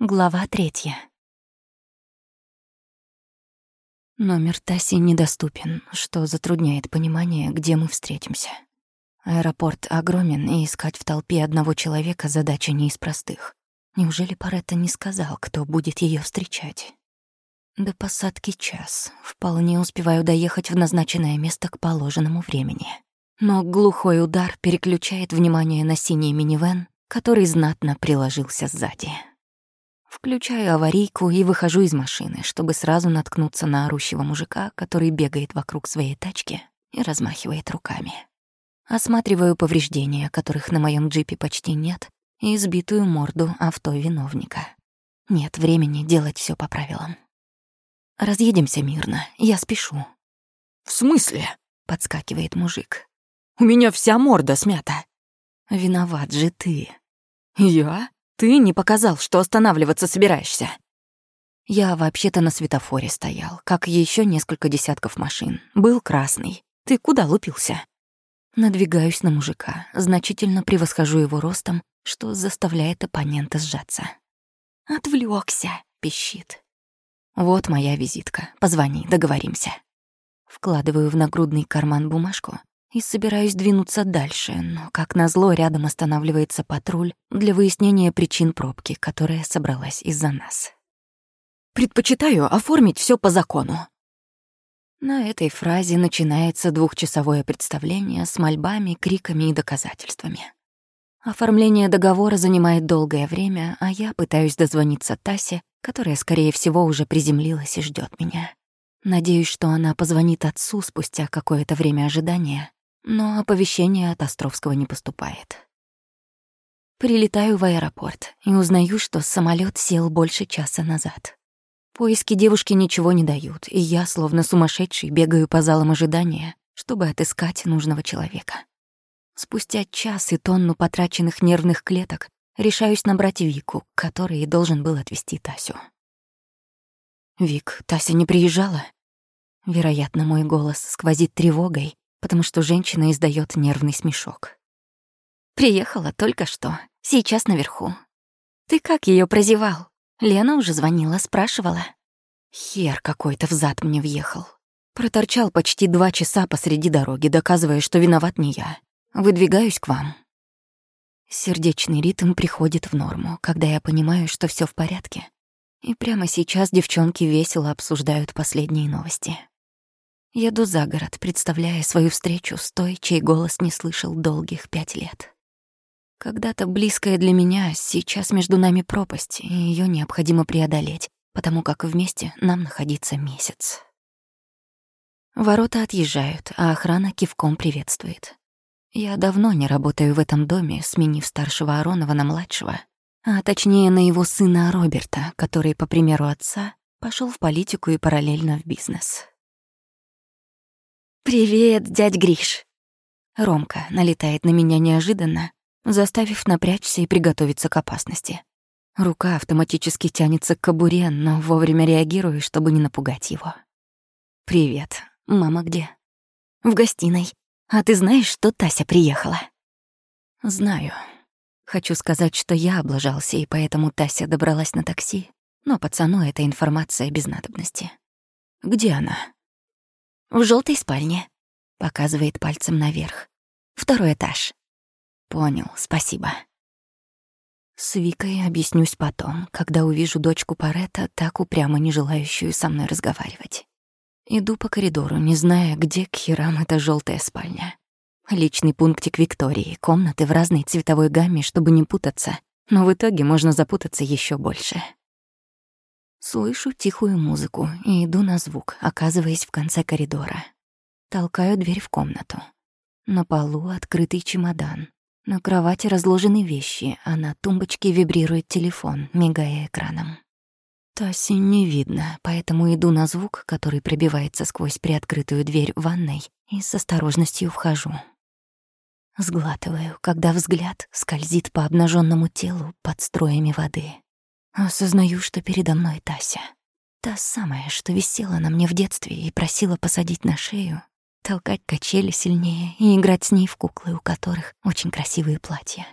Глава третья. Номер Таси недоступен, что затрудняет понимание, где мы встретимся. Аэропорт огромен, и искать в толпе одного человека задача не из простых. Неужели Паретта не сказал, кто будет ее встречать? До посадки час. Вполне успеваю доехать в назначенное место к положенному времени. Но глухой удар переключает внимание на синий минивэн, который знатно приложился сзади. Включаю аварийку и выхожу из машины, чтобы сразу наткнуться на орущего мужика, который бегает вокруг своей тачки и размахивает руками. Осматриваю повреждения, которых на моем джипе почти нет, и избитую морду авто виновника. Нет времени делать все по правилам. Разъедемся мирно, я спешу. «В смысле?» — подскакивает мужик. «У меня вся морда смята». «Виноват же ты». «Я?» Ты не показал, что останавливаться собираешься. Я вообще-то на светофоре стоял, как еще несколько десятков машин. Был красный. Ты куда лупился? Надвигаюсь на мужика, значительно превосхожу его ростом, что заставляет оппонента сжаться. Отвлекся, пищит. Вот моя визитка. Позвони, договоримся. Вкладываю в нагрудный карман бумажку и собираюсь двинуться дальше, но, как назло, рядом останавливается патруль для выяснения причин пробки, которая собралась из-за нас. «Предпочитаю оформить все по закону». На этой фразе начинается двухчасовое представление с мольбами, криками и доказательствами. Оформление договора занимает долгое время, а я пытаюсь дозвониться Тасе, которая, скорее всего, уже приземлилась и ждет меня. Надеюсь, что она позвонит отцу спустя какое-то время ожидания, но оповещение от Островского не поступает. Прилетаю в аэропорт и узнаю, что самолет сел больше часа назад. Поиски девушки ничего не дают, и я, словно сумасшедший, бегаю по залам ожидания, чтобы отыскать нужного человека. Спустя час и тонну потраченных нервных клеток решаюсь набрать Вику, который должен был отвезти Тасю. «Вик, Тася не приезжала?» Вероятно, мой голос сквозит тревогой, потому что женщина издает нервный смешок. «Приехала только что, сейчас наверху. Ты как ее прозевал? Лена уже звонила, спрашивала. Хер какой-то взад мне въехал. Проторчал почти два часа посреди дороги, доказывая, что виноват не я. Выдвигаюсь к вам. Сердечный ритм приходит в норму, когда я понимаю, что все в порядке. И прямо сейчас девчонки весело обсуждают последние новости. Еду за город, представляя свою встречу с той, чей голос не слышал долгих пять лет. Когда-то близкая для меня, сейчас между нами пропасть, и ее необходимо преодолеть, потому как вместе нам находиться месяц. Ворота отъезжают, а охрана кивком приветствует. Я давно не работаю в этом доме, сменив старшего Аронова на младшего, а точнее на его сына Роберта, который, по примеру отца, пошел в политику и параллельно в бизнес. «Привет, дядь Гриш!» Ромка налетает на меня неожиданно, заставив напрячься и приготовиться к опасности. Рука автоматически тянется к кобуре, но вовремя реагирую, чтобы не напугать его. «Привет. Мама где?» «В гостиной. А ты знаешь, что Тася приехала?» «Знаю. Хочу сказать, что я облажался, и поэтому Тася добралась на такси, но пацану эта информация без надобности. Где она?» В желтой спальне. Показывает пальцем наверх. Второй этаж. Понял, спасибо. С Викой объяснюсь потом, когда увижу дочку Парета, так упрямо не желающую со мной разговаривать. Иду по коридору, не зная, где к херам эта желтая спальня. Личный пунктик Виктории, комнаты в разной цветовой гамме, чтобы не путаться, но в итоге можно запутаться еще больше. Слышу тихую музыку и иду на звук, оказываясь в конце коридора. Толкаю дверь в комнату. На полу открытый чемодан. На кровати разложены вещи, а на тумбочке вибрирует телефон, мигая экраном. Таси не видно, поэтому иду на звук, который пробивается сквозь приоткрытую дверь ванной, и с осторожностью вхожу. Сглатываю, когда взгляд скользит по обнаженному телу под строями воды. Осознаю, что передо мной Тася. Та самая, что висела на мне в детстве и просила посадить на шею, толкать качели сильнее и играть с ней в куклы, у которых очень красивые платья.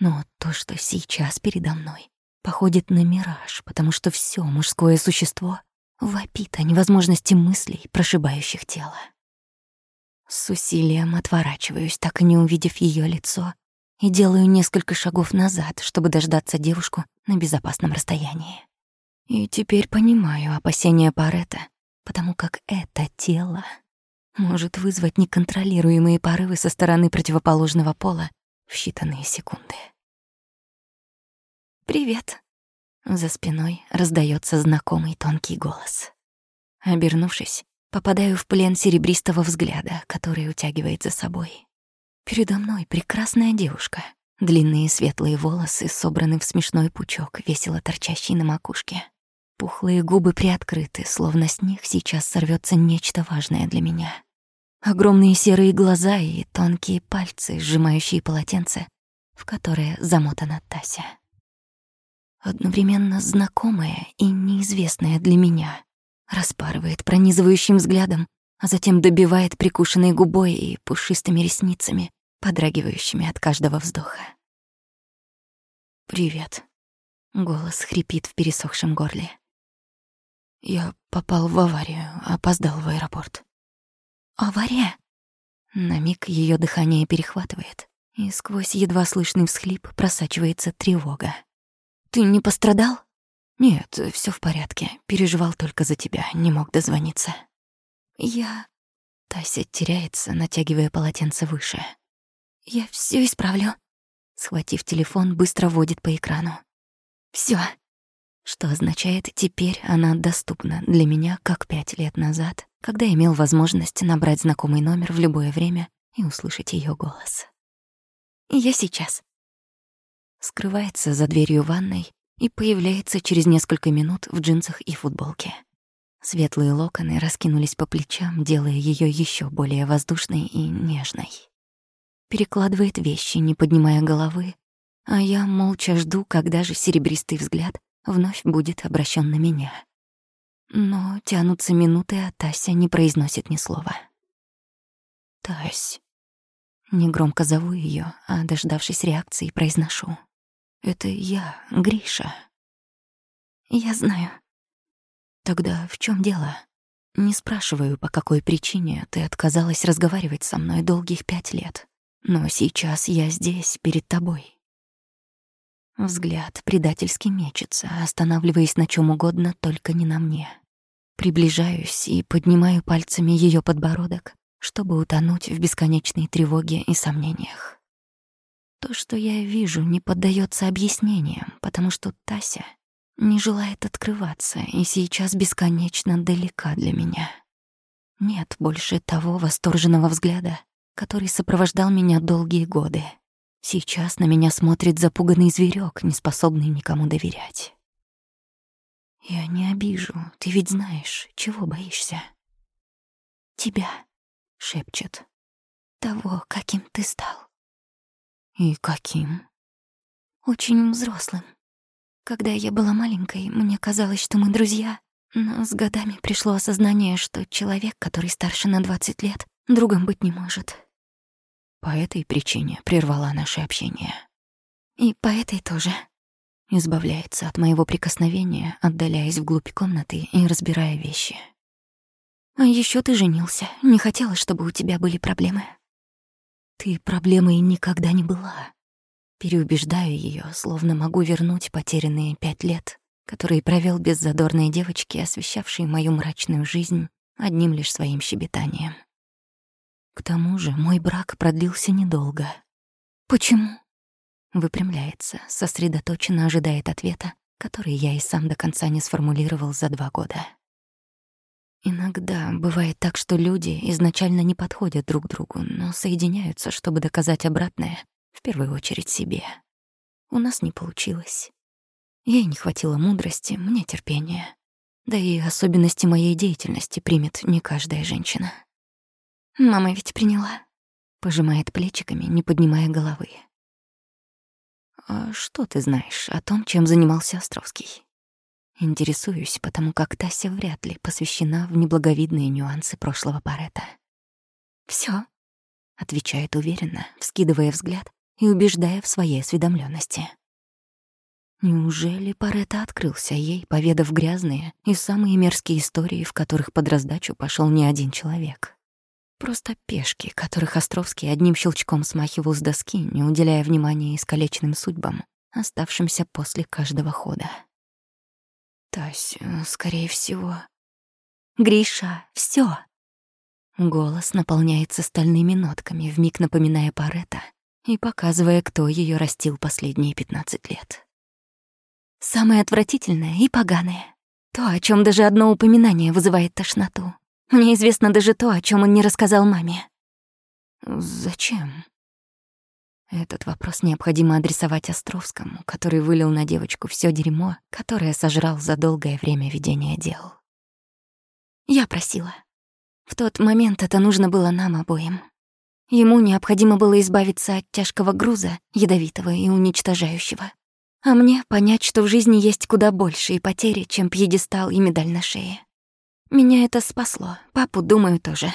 Но то, что сейчас передо мной, походит на мираж, потому что все мужское существо вопит о невозможности мыслей, прошибающих тело. С усилием отворачиваюсь, так и не увидев ее лицо, и делаю несколько шагов назад, чтобы дождаться девушку на безопасном расстоянии. И теперь понимаю опасения Парета, потому как это тело может вызвать неконтролируемые порывы со стороны противоположного пола в считанные секунды. «Привет!» За спиной раздается знакомый тонкий голос. Обернувшись, попадаю в плен серебристого взгляда, который утягивает за собой. Передо мной прекрасная девушка. Длинные светлые волосы собраны в смешной пучок, весело торчащий на макушке. Пухлые губы приоткрыты, словно с них сейчас сорвется нечто важное для меня. Огромные серые глаза и тонкие пальцы, сжимающие полотенце, в которое замотана Тася. Одновременно знакомая и неизвестная для меня, распарывает пронизывающим взглядом, а затем добивает прикушенной губой и пушистыми ресницами, подрагивающими от каждого вздоха. «Привет», — голос хрипит в пересохшем горле. Я попал в аварию, опоздал в аэропорт. Авария? На миг ее дыхание перехватывает, и сквозь едва слышный всхлип просачивается тревога. Ты не пострадал? Нет, все в порядке. Переживал только за тебя, не мог дозвониться. Я... Тася теряется, натягивая полотенце выше. Я все исправлю. Схватив телефон, быстро водит по экрану. Все, что означает, теперь она доступна для меня, как пять лет назад, когда имел возможность набрать знакомый номер в любое время и услышать ее голос. «Я сейчас». Скрывается за дверью ванной и появляется через несколько минут в джинсах и футболке. Светлые локоны раскинулись по плечам, делая ее еще более воздушной и нежной. Перекладывает вещи, не поднимая головы, а я молча жду, когда же серебристый взгляд вновь будет обращен на меня. Но тянутся минуты, а Тася не произносит ни слова. «Тась». Негромко зову ее, а, дождавшись реакции, произношу. «Это я, Гриша». «Я знаю». «Тогда в чем дело?» Не спрашиваю, по какой причине ты отказалась разговаривать со мной долгих пять лет. Но сейчас я здесь, перед тобой. Взгляд предательски мечется, останавливаясь на чем угодно, только не на мне. Приближаюсь и поднимаю пальцами ее подбородок, чтобы утонуть в бесконечной тревоге и сомнениях. То, что я вижу, не поддается объяснениям, потому что Тася не желает открываться и сейчас бесконечно далека для меня. Нет больше того восторженного взгляда, который сопровождал меня долгие годы. Сейчас на меня смотрит запуганный зверек, не способный никому доверять. Я не обижу, ты ведь знаешь, чего боишься. Тебя, шепчет. Того, каким ты стал. И каким? Очень взрослым. Когда я была маленькой, мне казалось, что мы друзья, но с годами пришло осознание, что человек, который старше на 20 лет, другом быть не может. По этой причине прервала наше общение. И по этой тоже. Избавляется от моего прикосновения, отдаляясь вглубь комнаты и разбирая вещи. А еще ты женился. Не хотела, чтобы у тебя были проблемы. Ты проблемой никогда не была. Переубеждаю ее, словно могу вернуть потерянные пять лет, которые провел без задорной девочки, освещавшей мою мрачную жизнь одним лишь своим щебетанием. К тому же мой брак продлился недолго. Почему? Выпрямляется, сосредоточенно ожидает ответа, который я и сам до конца не сформулировал за два года. Иногда бывает так, что люди изначально не подходят друг другу, но соединяются, чтобы доказать обратное, в первую очередь себе. У нас не получилось. Ей не хватило мудрости, мне терпения. Да и особенности моей деятельности примет не каждая женщина. Мама ведь приняла. Пожимает плечиками, не поднимая головы. А что ты знаешь о том, чем занимался Островский? Интересуюсь, потому как Тася вряд ли посвящена в неблаговидные нюансы прошлого Парета. Всё, отвечает уверенно, вскидывая взгляд и убеждая в своей осведомленности. Неужели Паретта открылся ей, поведав грязные и самые мерзкие истории, в которых под раздачу пошел не один человек? Просто пешки, которых Островский одним щелчком смахивал с доски, не уделяя внимания искалеченным судьбам, оставшимся после каждого хода. Тась, э, скорее всего... Гриша, все. Голос наполняется стальными нотками, вмиг напоминая Паретта и показывая, кто ее растил последние пятнадцать лет. Самое отвратительное и поганое. То, о чем даже одно упоминание вызывает тошноту. Мне известно даже то, о чем он не рассказал маме. Зачем? Этот вопрос необходимо адресовать Островскому, который вылил на девочку все дерьмо, которое сожрал за долгое время ведения дел. Я просила. В тот момент это нужно было нам обоим. Ему необходимо было избавиться от тяжкого груза, ядовитого и уничтожающего. А мне понять, что в жизни есть куда большие потери, чем пьедестал и медаль на шее. Меня это спасло, папу, думаю, тоже.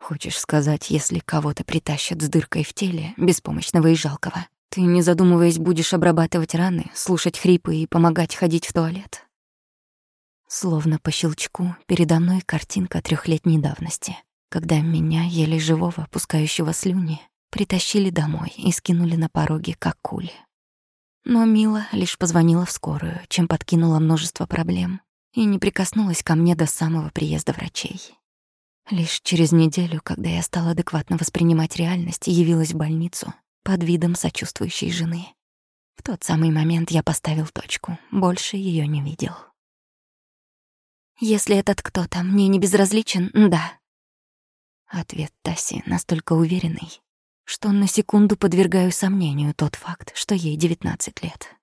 Хочешь сказать, если кого-то притащат с дыркой в теле, беспомощного и жалкого, ты, не задумываясь, будешь обрабатывать раны, слушать хрипы и помогать ходить в туалет? Словно по щелчку передо мной картинка трехлетней давности, когда меня, еле живого, пускающего слюни, притащили домой и скинули на пороге, как кули. Но Мила лишь позвонила в скорую, чем подкинула множество проблем и не прикоснулась ко мне до самого приезда врачей. Лишь через неделю, когда я стала адекватно воспринимать реальность, явилась в больницу под видом сочувствующей жены. В тот самый момент я поставил точку, больше ее не видел. «Если этот кто-то мне не безразличен, да». Ответ Таси настолько уверенный, что на секунду подвергаю сомнению тот факт, что ей 19 лет.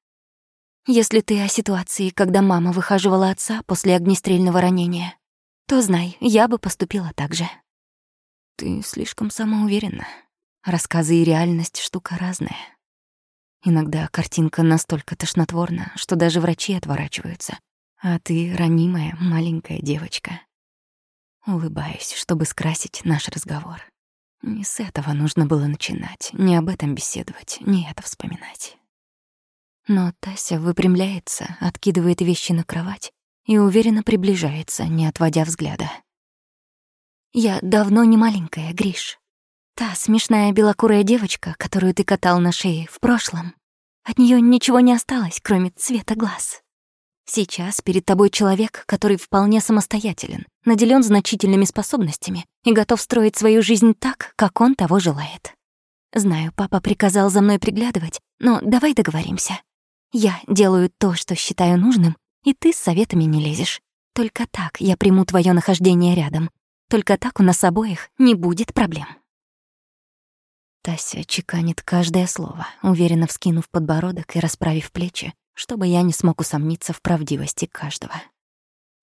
Если ты о ситуации, когда мама выхаживала отца после огнестрельного ранения, то знай, я бы поступила так же. Ты слишком самоуверенна. Рассказы и реальность — штука разная. Иногда картинка настолько тошнотворна, что даже врачи отворачиваются. А ты ранимая маленькая девочка. Улыбаюсь, чтобы скрасить наш разговор. Не с этого нужно было начинать, не об этом беседовать, не это вспоминать. Но Тася выпрямляется, откидывает вещи на кровать и уверенно приближается, не отводя взгляда. «Я давно не маленькая, Гриш. Та смешная белокурая девочка, которую ты катал на шее в прошлом, от нее ничего не осталось, кроме цвета глаз. Сейчас перед тобой человек, который вполне самостоятелен, наделен значительными способностями и готов строить свою жизнь так, как он того желает. Знаю, папа приказал за мной приглядывать, но давай договоримся. Я делаю то, что считаю нужным, и ты с советами не лезешь. Только так я приму твое нахождение рядом. Только так у нас обоих не будет проблем. Тася чеканит каждое слово, уверенно вскинув подбородок и расправив плечи, чтобы я не смог усомниться в правдивости каждого.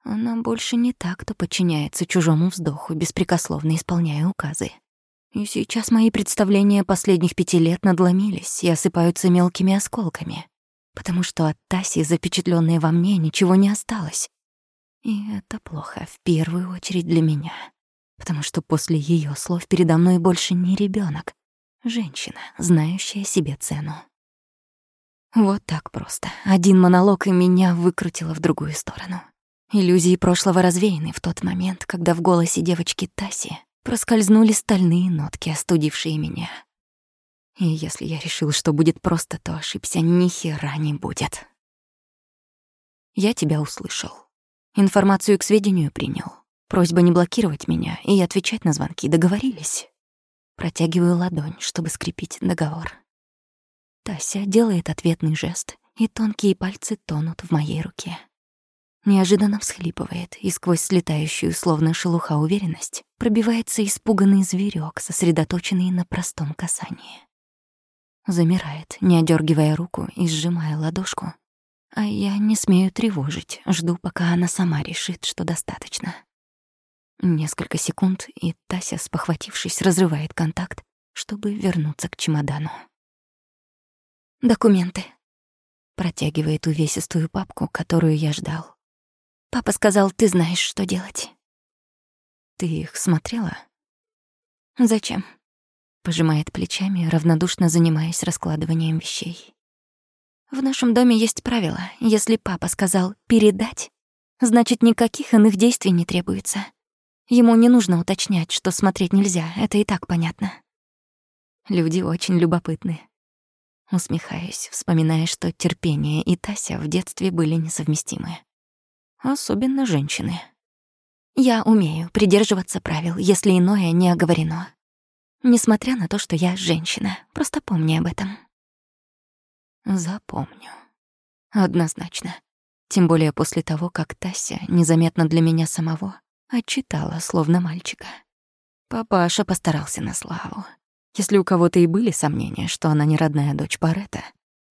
Она больше не та, кто подчиняется чужому вздоху, беспрекословно исполняя указы. И сейчас мои представления последних пяти лет надломились и осыпаются мелкими осколками, потому что от Таси, запечатленной во мне, ничего не осталось. И это плохо, в первую очередь для меня, потому что после ее слов передо мной больше не ребенок, женщина, знающая себе цену. Вот так просто. Один монолог и меня выкрутило в другую сторону. Иллюзии прошлого развеяны в тот момент, когда в голосе девочки Таси проскользнули стальные нотки, остудившие меня. И если я решил, что будет просто, то ошибся, ни хера не будет. Я тебя услышал. Информацию к сведению принял. Просьба не блокировать меня и отвечать на звонки. Договорились? Протягиваю ладонь, чтобы скрепить договор. Тася делает ответный жест, и тонкие пальцы тонут в моей руке. Неожиданно всхлипывает, и сквозь слетающую, словно шелуха, уверенность пробивается испуганный зверек, сосредоточенный на простом касании. Замирает, не одергивая руку и сжимая ладошку. А я не смею тревожить, жду, пока она сама решит, что достаточно. Несколько секунд, и Тася, спохватившись, разрывает контакт, чтобы вернуться к чемодану. «Документы». Протягивает увесистую папку, которую я ждал. «Папа сказал, ты знаешь, что делать». «Ты их смотрела?» «Зачем?» Пожимает плечами, равнодушно занимаясь раскладыванием вещей. В нашем доме есть правило. Если папа сказал «передать», значит, никаких иных действий не требуется. Ему не нужно уточнять, что смотреть нельзя, это и так понятно. Люди очень любопытны. Усмехаюсь, вспоминая, что терпение и Тася в детстве были несовместимы. Особенно женщины. Я умею придерживаться правил, если иное не оговорено. Несмотря на то, что я женщина, просто помни об этом. Запомню. Однозначно. Тем более после того, как Тася, незаметно для меня самого, отчитала, словно мальчика. Папаша постарался на славу. Если у кого-то и были сомнения, что она не родная дочь Парета,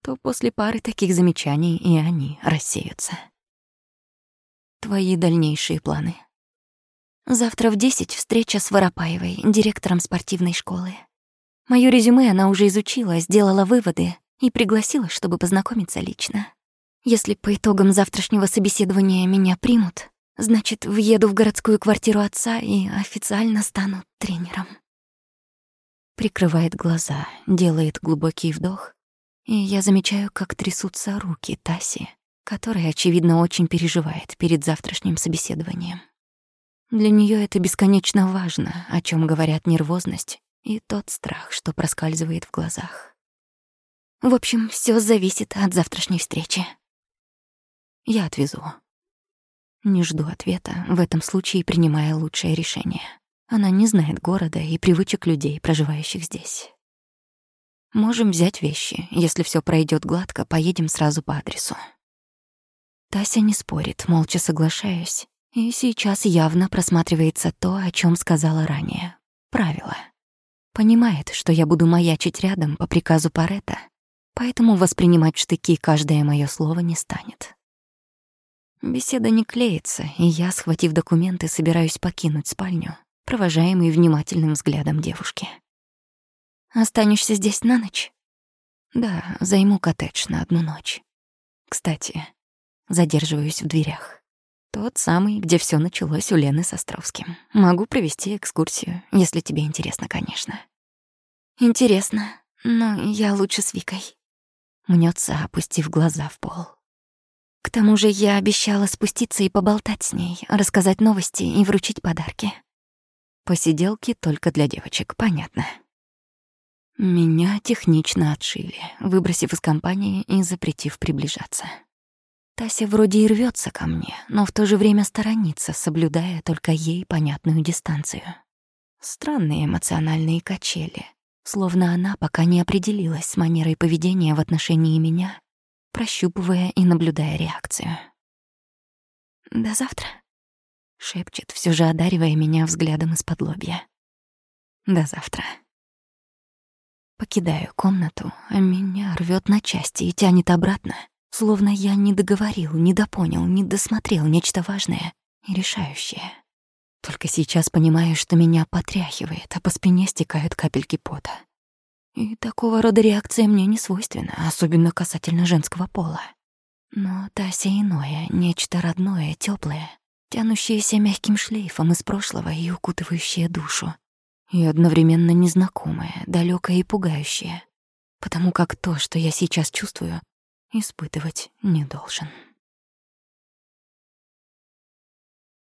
то после пары таких замечаний и они рассеются. Твои дальнейшие планы? Завтра в десять встреча с Воропаевой, директором спортивной школы. Моё резюме она уже изучила, сделала выводы и пригласила, чтобы познакомиться лично. Если по итогам завтрашнего собеседования меня примут, значит, въеду в городскую квартиру отца и официально стану тренером. Прикрывает глаза, делает глубокий вдох, и я замечаю, как трясутся руки Таси, которая, очевидно, очень переживает перед завтрашним собеседованием. Для нее это бесконечно важно, о чем говорят нервозность и тот страх, что проскальзывает в глазах. В общем, все зависит от завтрашней встречи. Я отвезу. Не жду ответа, в этом случае принимая лучшее решение. Она не знает города и привычек людей, проживающих здесь. Можем взять вещи. Если все пройдет гладко, поедем сразу по адресу. Тася не спорит, молча соглашаюсь. И сейчас явно просматривается то, о чем сказала ранее. Правило. Понимает, что я буду маячить рядом по приказу Парета, поэтому воспринимать в штыки каждое мое слово не станет. Беседа не клеится, и я, схватив документы, собираюсь покинуть спальню, провожаемый внимательным взглядом девушки. «Останешься здесь на ночь?» «Да, займу коттедж на одну ночь. Кстати, задерживаюсь в дверях. Тот самый, где все началось у Лены с Островским. Могу провести экскурсию, если тебе интересно, конечно». «Интересно, но я лучше с Викой». Мнется, опустив глаза в пол. К тому же я обещала спуститься и поболтать с ней, рассказать новости и вручить подарки. Посиделки только для девочек, понятно. Меня технично отшили, выбросив из компании и запретив приближаться. Тася вроде и рвется ко мне, но в то же время сторонится, соблюдая только ей понятную дистанцию. Странные эмоциональные качели, словно она пока не определилась с манерой поведения в отношении меня прощупывая и наблюдая реакцию. «До завтра», — шепчет, все же одаривая меня взглядом из-под лобья. «До завтра». Покидаю комнату, а меня рвет на части и тянет обратно, словно я не договорил, не допонял, не досмотрел нечто важное и решающее. Только сейчас понимаю, что меня потряхивает, а по спине стекают капельки пота. И такого рода реакция мне не свойственна, особенно касательно женского пола. Но Тася иное, нечто родное, теплое, тянущееся мягким шлейфом из прошлого и укутывающее душу. И одновременно незнакомое, далекое и пугающее. Потому как то, что я сейчас чувствую, испытывать не должен.